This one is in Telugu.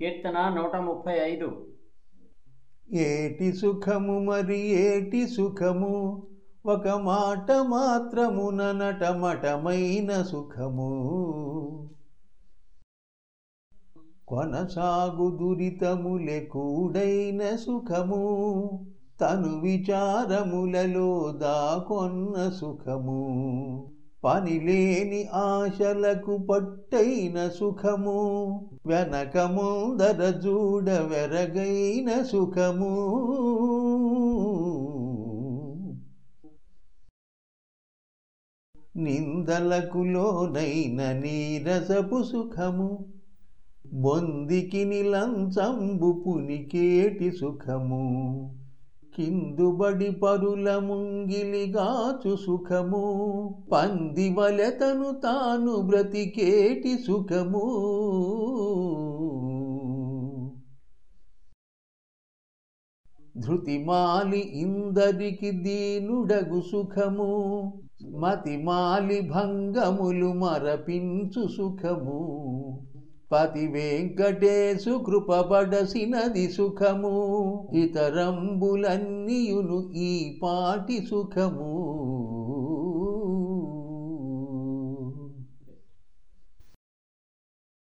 కీర్తన నూట ముప్పై ఐదు. ఏటి సుఖము మరి ఏటి సుఖము? ఒక మాట మాత్రమున నటమటమైన సుఖము. కొనసాగు దురితములే కూడైన సుఖము. తను విచారములలో దాకొన్న సుఖము. పనిలేని ఆశలకు పట్టైన సుఖము వెనక ముందర చూడ వెరగైన సుఖము. నిందలకు లోనైన నీరసపు సుఖము బొందికి నిలంచంబు పునికేటి సుఖము. కిందుబడి పరుల ముంగిలిగాచు సుఖము. పందివలెతను తాను బ్రతికేటి సుఖము. ధృతిమాలి ఇందరికి దీనుడగు సుఖము. మతిమాలి భంగములు మరపించు సుఖము. పతి వెంకటేశు కృపబడసినది సుఖము. ఇతరంబులన్నీయును ఈ పాటి సుఖము.